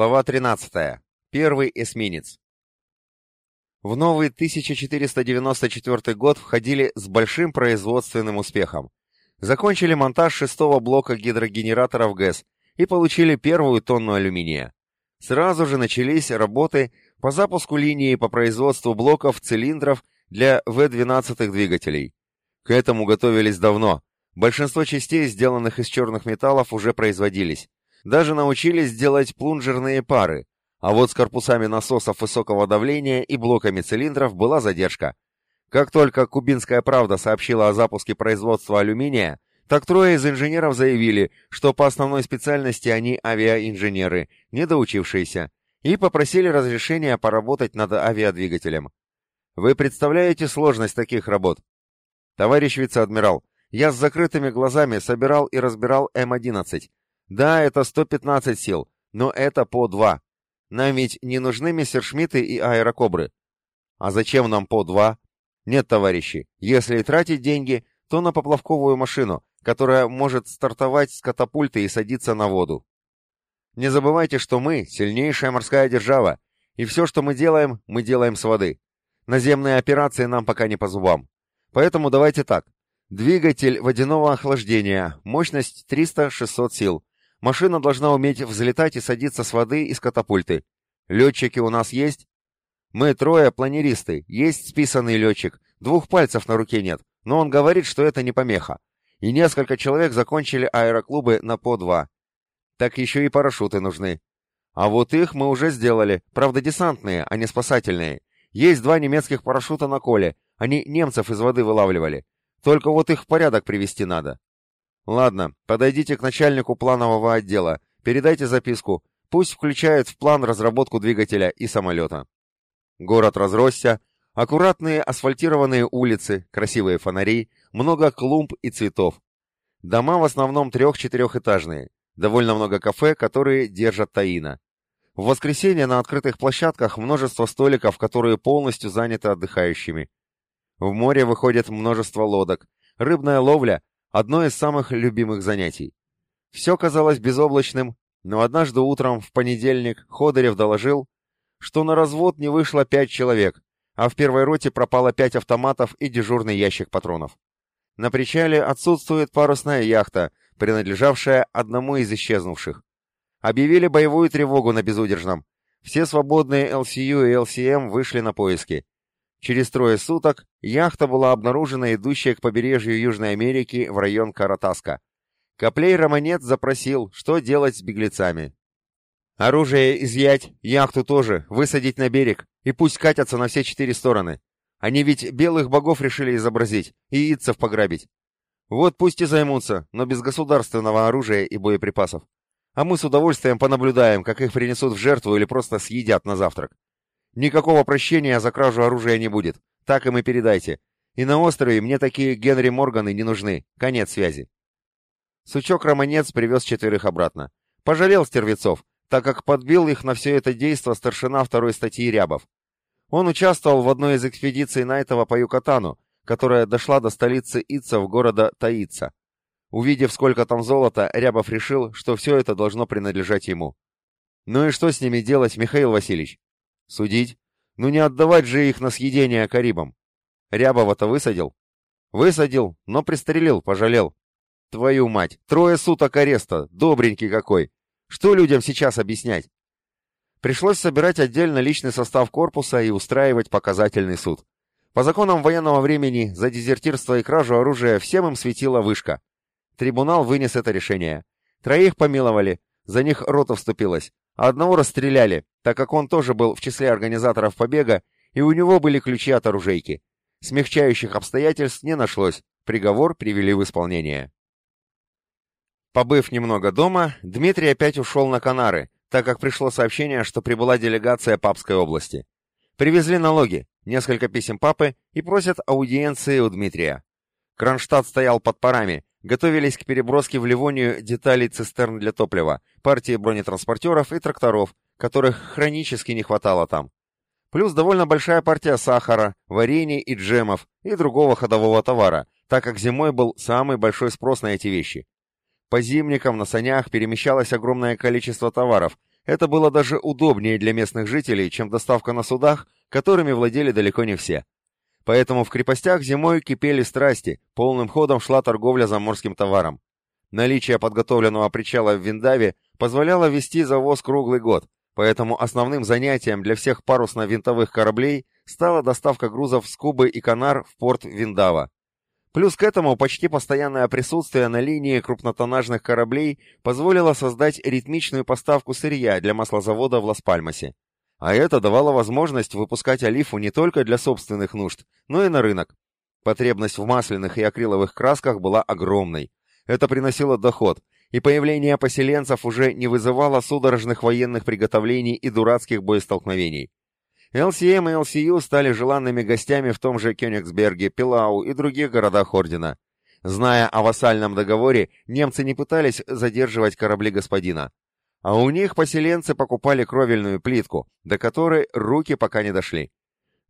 Глава 13. Первый эсминец. В новый 1494 год входили с большим производственным успехом. Закончили монтаж шестого блока гидрогенераторов ГЭС и получили первую тонну алюминия. Сразу же начались работы по запуску линии по производству блоков цилиндров для В-12 двигателей. К этому готовились давно. Большинство частей, сделанных из черных металлов, уже производились. Даже научились делать плунжерные пары, а вот с корпусами насосов высокого давления и блоками цилиндров была задержка. Как только Кубинская правда сообщила о запуске производства алюминия, так трое из инженеров заявили, что по основной специальности они авиаинженеры, недоучившиеся, и попросили разрешения поработать над авиадвигателем. Вы представляете сложность таких работ? Товарищ вице-адмирал, я с закрытыми глазами собирал и разбирал М-11. Да, это 115 сил, но это по два. Нам ведь не нужны мессершмитты и аэрокобры. А зачем нам по два? Нет, товарищи, если тратить деньги, то на поплавковую машину, которая может стартовать с катапульты и садиться на воду. Не забывайте, что мы — сильнейшая морская держава, и все, что мы делаем, мы делаем с воды. Наземные операции нам пока не по зубам. Поэтому давайте так. Двигатель водяного охлаждения, мощность 300-600 сил. Машина должна уметь взлетать и садиться с воды из катапульты. Летчики у нас есть? Мы трое планеристы, есть списанный летчик, двух пальцев на руке нет, но он говорит, что это не помеха. И несколько человек закончили аэроклубы на по два. Так еще и парашюты нужны. А вот их мы уже сделали, правда десантные, а не спасательные. Есть два немецких парашюта на коле, они немцев из воды вылавливали. Только вот их в порядок привести надо. Ладно, подойдите к начальнику планового отдела, передайте записку, пусть включает в план разработку двигателя и самолета. Город разросся, аккуратные асфальтированные улицы, красивые фонари, много клумб и цветов. Дома в основном трех-четырехэтажные, довольно много кафе, которые держат таина. В воскресенье на открытых площадках множество столиков, которые полностью заняты отдыхающими. В море выходит множество лодок. Рыбная ловля Одно из самых любимых занятий. Все казалось безоблачным, но однажды утром, в понедельник, Ходорев доложил, что на развод не вышло пять человек, а в первой роте пропало пять автоматов и дежурный ящик патронов. На причале отсутствует парусная яхта, принадлежавшая одному из исчезнувших. Объявили боевую тревогу на безудержном. Все свободные ЛСЮ и ЛСМ вышли на поиски. Через трое суток яхта была обнаружена идущая к побережью Южной Америки в район Каратаска. Коплей Романец запросил, что делать с беглецами. Оружие изъять, яхту тоже, высадить на берег, и пусть катятся на все четыре стороны. Они ведь белых богов решили изобразить и ицев пограбить. Вот пусть и займутся, но без государственного оружия и боеприпасов. А мы с удовольствием понаблюдаем, как их принесут в жертву или просто съедят на завтрак. Никакого прощения за кражу оружия не будет. Так им и передайте. И на острове мне такие Генри Морганы не нужны. Конец связи. Сучок-романец привез четверых обратно. Пожалел стервецов, так как подбил их на все это действо старшина второй статьи Рябов. Он участвовал в одной из экспедиций Найтова по Юкатану, которая дошла до столицы Ицев города Таица. Увидев, сколько там золота, Рябов решил, что все это должно принадлежать ему. Ну и что с ними делать, Михаил Васильевич? Судить? Ну не отдавать же их на съедение Карибам. Рябова-то высадил? Высадил, но пристрелил, пожалел. Твою мать, трое суток ареста, добренький какой. Что людям сейчас объяснять? Пришлось собирать отдельно личный состав корпуса и устраивать показательный суд. По законам военного времени за дезертирство и кражу оружия всем им светила вышка. Трибунал вынес это решение. Троих помиловали, за них рота вступилась, а одного расстреляли, так как он тоже был в числе организаторов побега, и у него были ключи от оружейки. Смягчающих обстоятельств не нашлось, приговор привели в исполнение. Побыв немного дома, Дмитрий опять ушел на Канары, так как пришло сообщение, что прибыла делегация Папской области. Привезли налоги, несколько писем папы и просят аудиенции у Дмитрия. Кронштадт стоял под парами, готовились к переброске в Ливонию деталей цистерн для топлива, партии бронетранспортеров и тракторов, которых хронически не хватало там. Плюс довольно большая партия сахара, варений и джемов и другого ходового товара, так как зимой был самый большой спрос на эти вещи. По зимникам на санях перемещалось огромное количество товаров. Это было даже удобнее для местных жителей, чем доставка на судах, которыми владели далеко не все. Поэтому в крепостях зимой кипели страсти, полным ходом шла торговля заморским товаром. Наличие подготовленного причала в Виндаве позволяло вести завоз круглый год, поэтому основным занятием для всех парусно-винтовых кораблей стала доставка грузов с Кубы и Канар в порт Виндава. Плюс к этому почти постоянное присутствие на линии крупнотоннажных кораблей позволило создать ритмичную поставку сырья для маслозавода в Лас-Пальмасе. А это давало возможность выпускать олифу не только для собственных нужд, но и на рынок. Потребность в масляных и акриловых красках была огромной. Это приносило доход, и появление поселенцев уже не вызывало судорожных военных приготовлений и дурацких боестолкновений. ЛСМ и ЛСЮ стали желанными гостями в том же Кёнигсберге, Пилау и других городах Ордена. Зная о вассальном договоре, немцы не пытались задерживать корабли господина. А у них поселенцы покупали кровельную плитку, до которой руки пока не дошли.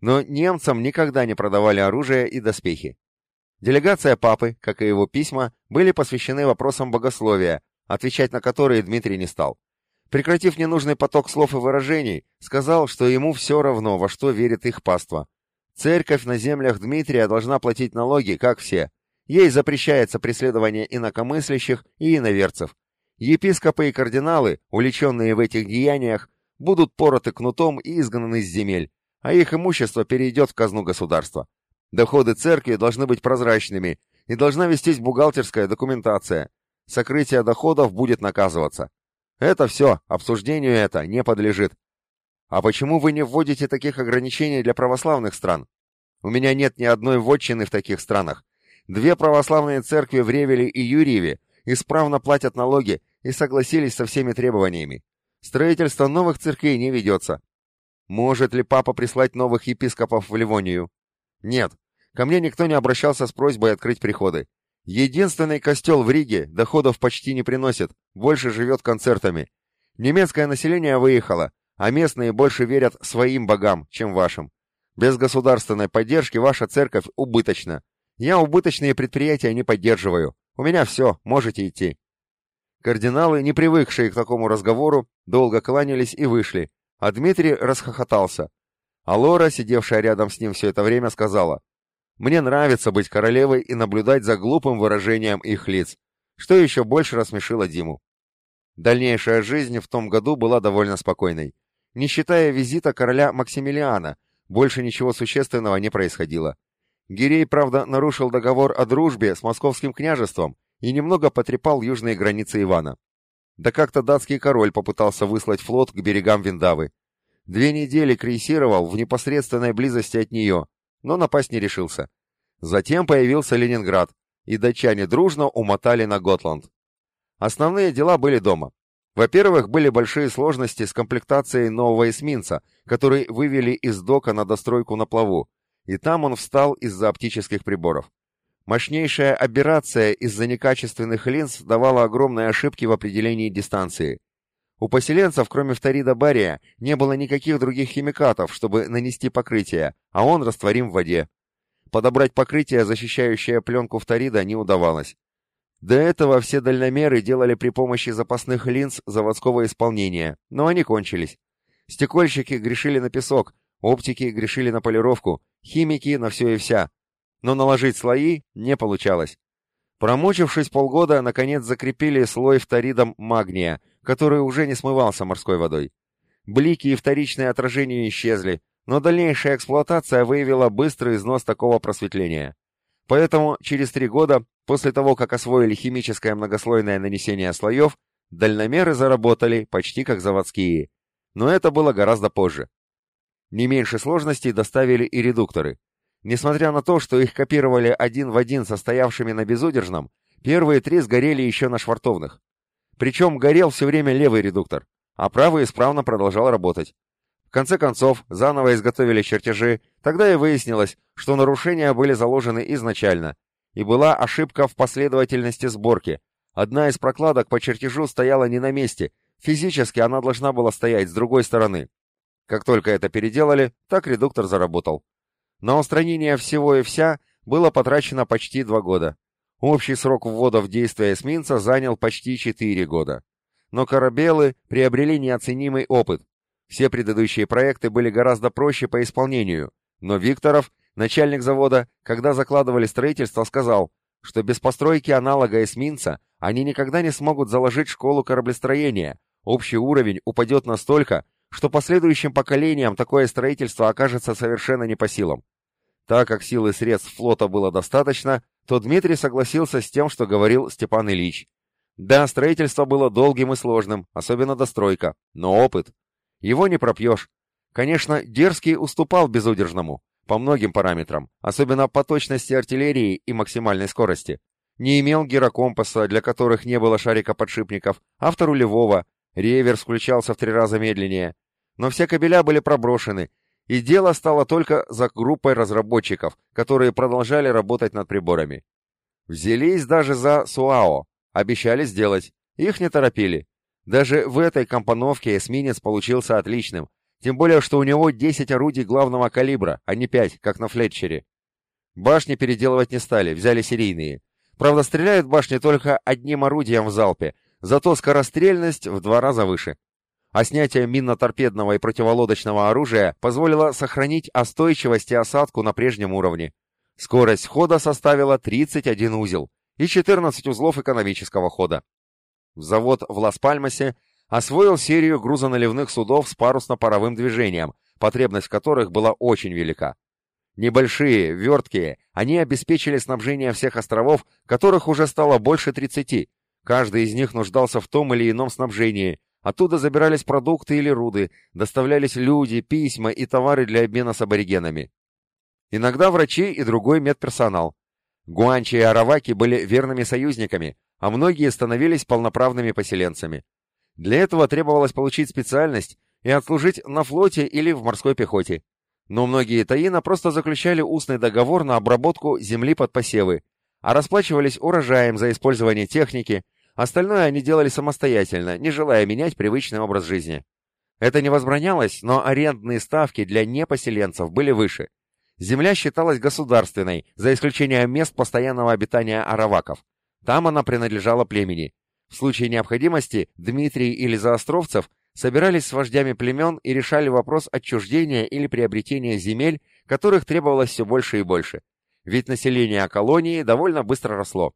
Но немцам никогда не продавали оружие и доспехи. Делегация папы, как и его письма, были посвящены вопросам богословия, отвечать на которые Дмитрий не стал. Прекратив ненужный поток слов и выражений, сказал, что ему все равно, во что верит их паства. Церковь на землях Дмитрия должна платить налоги, как все. Ей запрещается преследование инакомыслящих и иноверцев, Епископы и кардиналы, уличенные в этих деяниях, будут пороты кнутом и изгнаны с земель, а их имущество перейдет в казну государства. Доходы церкви должны быть прозрачными, и должна вестись бухгалтерская документация. Сокрытие доходов будет наказываться. Это все, обсуждению это не подлежит. А почему вы не вводите таких ограничений для православных стран? У меня нет ни одной вотчины в таких странах. Две православные церкви в Ревеле и Юрьеве исправно платят налоги и согласились со всеми требованиями. Строительство новых церквей не ведется. Может ли папа прислать новых епископов в Ливонию? Нет. Ко мне никто не обращался с просьбой открыть приходы. Единственный костел в Риге доходов почти не приносит, больше живет концертами. Немецкое население выехало, а местные больше верят своим богам, чем вашим. Без государственной поддержки ваша церковь убыточна. Я убыточные предприятия не поддерживаю. У меня все, можете идти. Кардиналы, не привыкшие к такому разговору, долго кланялись и вышли, а Дмитрий расхохотался. А Лора, сидевшая рядом с ним все это время, сказала, «Мне нравится быть королевой и наблюдать за глупым выражением их лиц, что еще больше рассмешило Диму». Дальнейшая жизнь в том году была довольно спокойной. Не считая визита короля Максимилиана, больше ничего существенного не происходило. Гирей, правда, нарушил договор о дружбе с московским княжеством и немного потрепал южные границы Ивана. Да как-то датский король попытался выслать флот к берегам Виндавы. Две недели крейсировал в непосредственной близости от нее, но напасть не решился. Затем появился Ленинград, и датчане дружно умотали на Готланд. Основные дела были дома. Во-первых, были большие сложности с комплектацией нового эсминца, который вывели из дока на достройку на плаву, и там он встал из-за оптических приборов. Мощнейшая аберрация из-за некачественных линз давала огромные ошибки в определении дистанции. У поселенцев, кроме фторида бария, не было никаких других химикатов, чтобы нанести покрытие, а он растворим в воде. Подобрать покрытие, защищающее пленку фторида, не удавалось. До этого все дальномеры делали при помощи запасных линз заводского исполнения, но они кончились. Стекольщики грешили на песок, оптики грешили на полировку, химики на все и вся но наложить слои не получалось. Промучившись полгода, наконец закрепили слой фторидом магния, который уже не смывался морской водой. Блики и вторичные отражения исчезли, но дальнейшая эксплуатация выявила быстрый износ такого просветления. Поэтому через три года, после того, как освоили химическое многослойное нанесение слоев, дальномеры заработали почти как заводские. Но это было гораздо позже. Не меньше сложностей доставили и редукторы. Несмотря на то, что их копировали один в один состоявшими на безудержном, первые три сгорели еще на швартовных. Причем горел все время левый редуктор, а правый исправно продолжал работать. В конце концов, заново изготовили чертежи, тогда и выяснилось, что нарушения были заложены изначально, и была ошибка в последовательности сборки. Одна из прокладок по чертежу стояла не на месте, физически она должна была стоять с другой стороны. Как только это переделали, так редуктор заработал. На устранение всего и вся было потрачено почти два года. Общий срок ввода в действие эсминца занял почти четыре года. но корабелы приобрели неоценимый опыт. Все предыдущие проекты были гораздо проще по исполнению, но Викторов, начальник завода, когда закладывали строительство, сказал, что без постройки аналога эсминца они никогда не смогут заложить школу кораблестроения, общий уровень упадет настолько, что последующим поколениям такое строительство окажется совершенно не по силам. Так как сил и средств флота было достаточно, то Дмитрий согласился с тем, что говорил Степан Ильич. Да, строительство было долгим и сложным, особенно достройка, но опыт. Его не пропьешь. Конечно, Дерзкий уступал безудержному, по многим параметрам, особенно по точности артиллерии и максимальной скорости. Не имел гирокомпаса, для которых не было шарика-подшипников, авторулевого, реверс включался в три раза медленнее. Но все кабеля были проброшены, и дело стало только за группой разработчиков, которые продолжали работать над приборами. Взялись даже за СУАО, обещали сделать, их не торопили. Даже в этой компоновке эсминец получился отличным, тем более, что у него 10 орудий главного калибра, а не 5, как на Флетчере. Башни переделывать не стали, взяли серийные. Правда, стреляют башни только одним орудием в залпе, зато скорострельность в два раза выше а снятие минно-торпедного и противолодочного оружия позволило сохранить остойчивость и осадку на прежнем уровне. Скорость хода составила 31 узел и 14 узлов экономического хода. Завод в Лас-Пальмасе освоил серию грузоналивных судов с парусно-паровым движением, потребность которых была очень велика. Небольшие, верткие, они обеспечили снабжение всех островов, которых уже стало больше 30. Каждый из них нуждался в том или ином снабжении, Оттуда забирались продукты или руды, доставлялись люди, письма и товары для обмена с аборигенами. Иногда врачи и другой медперсонал. Гуанчи и Араваки были верными союзниками, а многие становились полноправными поселенцами. Для этого требовалось получить специальность и отслужить на флоте или в морской пехоте. Но многие таина просто заключали устный договор на обработку земли под посевы, а расплачивались урожаем за использование техники, Остальное они делали самостоятельно, не желая менять привычный образ жизни. Это не возбранялось, но арендные ставки для непоселенцев были выше. Земля считалась государственной, за исключением мест постоянного обитания араваков. Там она принадлежала племени. В случае необходимости Дмитрий или Заостровцев собирались с вождями племен и решали вопрос отчуждения или приобретения земель, которых требовалось все больше и больше. Ведь население колонии довольно быстро росло.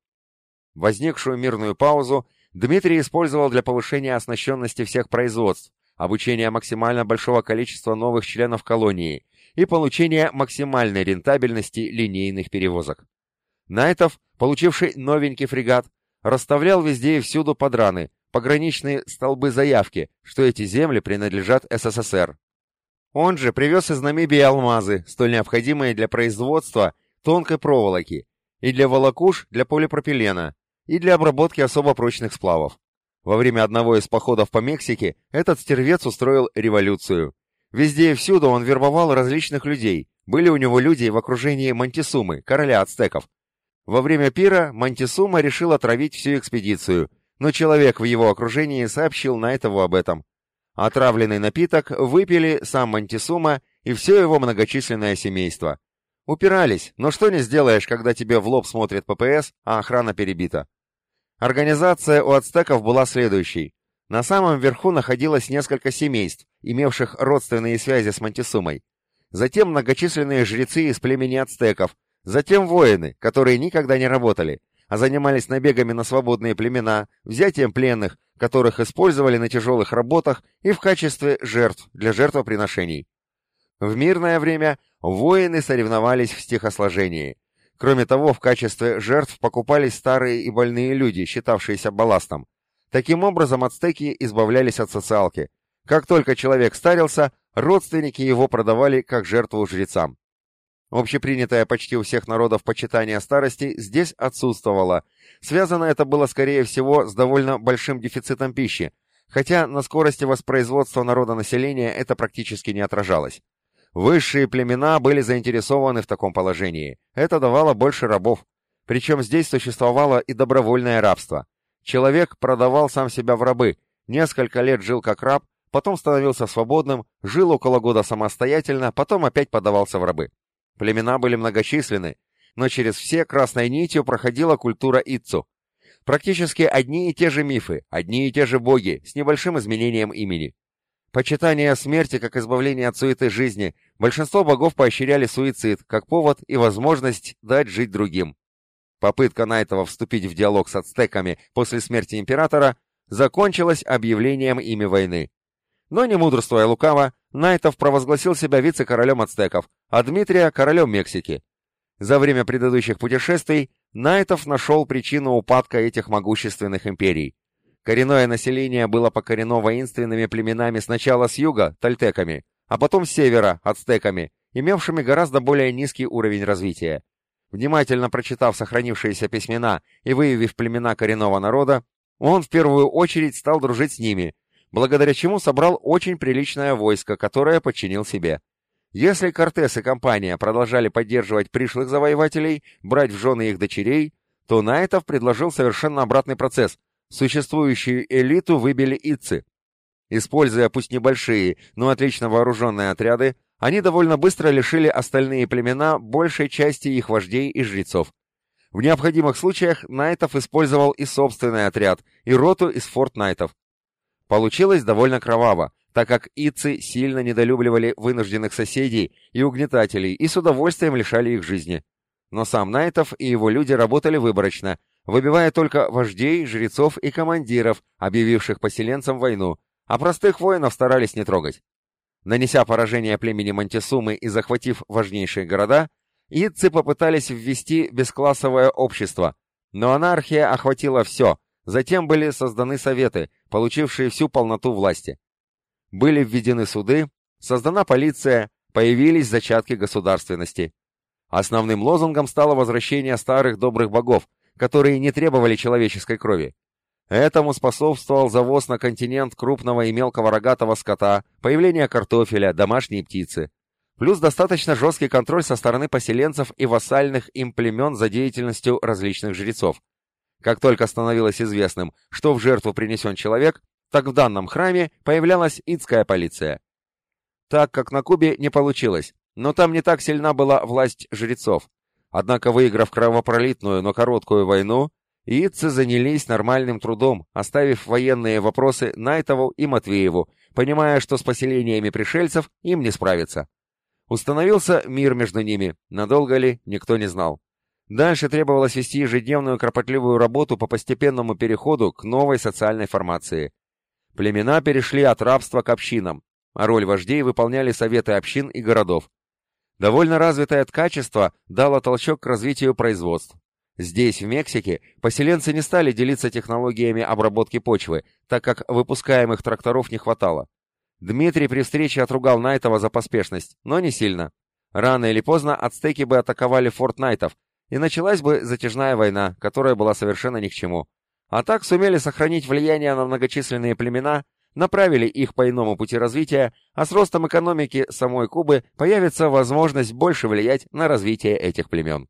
Возникшую мирную паузу Дмитрий использовал для повышения оснащенности всех производств, обучения максимально большого количества новых членов колонии и получения максимальной рентабельности линейных перевозок. Найтов, получивший новенький фрегат, расставлял везде и всюду подраны, пограничные столбы заявки, что эти земли принадлежат СССР. Он же привез из Намибии алмазы, столь необходимые для производства тонкой проволоки, и для волокуш для полипропилена, и для обработки особо прочных сплавов. Во время одного из походов по Мексике этот стервец устроил революцию. Везде и всюду он вербовал различных людей. Были у него люди в окружении Мантисумы, короля ацтеков. Во время пира Мантисума решил отравить всю экспедицию, но человек в его окружении сообщил Найтову об этом. Отравленный напиток выпили сам Мантисума и все его многочисленное семейство. Упирались, но что не сделаешь, когда тебе в лоб смотрит ППС, а охрана перебита. Организация у ацтеков была следующей. На самом верху находилось несколько семейств, имевших родственные связи с Монтисумой. Затем многочисленные жрецы из племени ацтеков, затем воины, которые никогда не работали, а занимались набегами на свободные племена, взятием пленных, которых использовали на тяжелых работах и в качестве жертв для жертвоприношений. В мирное время воины соревновались в стихосложении. Кроме того, в качестве жертв покупались старые и больные люди, считавшиеся балластом. Таким образом, ацтеки избавлялись от социалки. Как только человек старился, родственники его продавали как жертву жрецам. Общепринятое почти у всех народов почитание старости здесь отсутствовало. Связано это было, скорее всего, с довольно большим дефицитом пищи, хотя на скорости воспроизводства народонаселения это практически не отражалось. Высшие племена были заинтересованы в таком положении. Это давало больше рабов. Причем здесь существовало и добровольное рабство. Человек продавал сам себя в рабы, несколько лет жил как раб, потом становился свободным, жил около года самостоятельно, потом опять подавался в рабы. Племена были многочисленны, но через все красной нитью проходила культура Иццу. Практически одни и те же мифы, одни и те же боги, с небольшим изменением имени. Почитание смерти как избавление от суеты жизни, большинство богов поощряли суицид как повод и возможность дать жить другим. Попытка Найтова вступить в диалог с ацтеками после смерти императора закончилась объявлением ими войны. Но не мудрствуя лукаво, Найтов провозгласил себя вице-королем ацтеков, а Дмитрия – королем Мексики. За время предыдущих путешествий Найтов нашел причину упадка этих могущественных империй. Коренное население было покорено воинственными племенами сначала с юга – тальтеками, а потом с севера – ацтеками, имевшими гораздо более низкий уровень развития. Внимательно прочитав сохранившиеся письмена и выявив племена коренного народа, он в первую очередь стал дружить с ними, благодаря чему собрал очень приличное войско, которое подчинил себе. Если Кортес и компания продолжали поддерживать пришлых завоевателей, брать в жены их дочерей, то Найтов предложил совершенно обратный процесс. Существующую элиту выбили итцы. Используя пусть небольшие, но отлично вооруженные отряды, они довольно быстро лишили остальные племена большей части их вождей и жрецов. В необходимых случаях Найтов использовал и собственный отряд, и роту из форт Найтов. Получилось довольно кроваво, так как ицы сильно недолюбливали вынужденных соседей и угнетателей и с удовольствием лишали их жизни. Но сам Найтов и его люди работали выборочно, выбивая только вождей, жрецов и командиров, объявивших поселенцам войну, а простых воинов старались не трогать. Нанеся поражение племени Монтесумы и захватив важнейшие города, итцы попытались ввести бесклассовое общество, но анархия охватила все, затем были созданы советы, получившие всю полноту власти. Были введены суды, создана полиция, появились зачатки государственности. Основным лозунгом стало возвращение старых добрых богов, которые не требовали человеческой крови. Этому способствовал завоз на континент крупного и мелкого рогатого скота, появление картофеля, домашней птицы. Плюс достаточно жесткий контроль со стороны поселенцев и вассальных им племен за деятельностью различных жрецов. Как только становилось известным, что в жертву принесен человек, так в данном храме появлялась идская полиция. Так как на Кубе не получилось, но там не так сильна была власть жрецов. Однако, выиграв кровопролитную, но короткую войну, Итцы занялись нормальным трудом, оставив военные вопросы Найтову и Матвееву, понимая, что с поселениями пришельцев им не справиться. Установился мир между ними, надолго ли, никто не знал. Дальше требовалось вести ежедневную кропотливую работу по постепенному переходу к новой социальной формации. Племена перешли от рабства к общинам, а роль вождей выполняли советы общин и городов. Довольно развитое ткачество дало толчок к развитию производств. Здесь, в Мексике, поселенцы не стали делиться технологиями обработки почвы, так как выпускаемых тракторов не хватало. Дмитрий при встрече отругал Найтова за поспешность, но не сильно. Рано или поздно ацтеки бы атаковали форт Найтов, и началась бы затяжная война, которая была совершенно ни к чему. А так сумели сохранить влияние на многочисленные племена, направили их по иному пути развития, а с ростом экономики самой Кубы появится возможность больше влиять на развитие этих племен.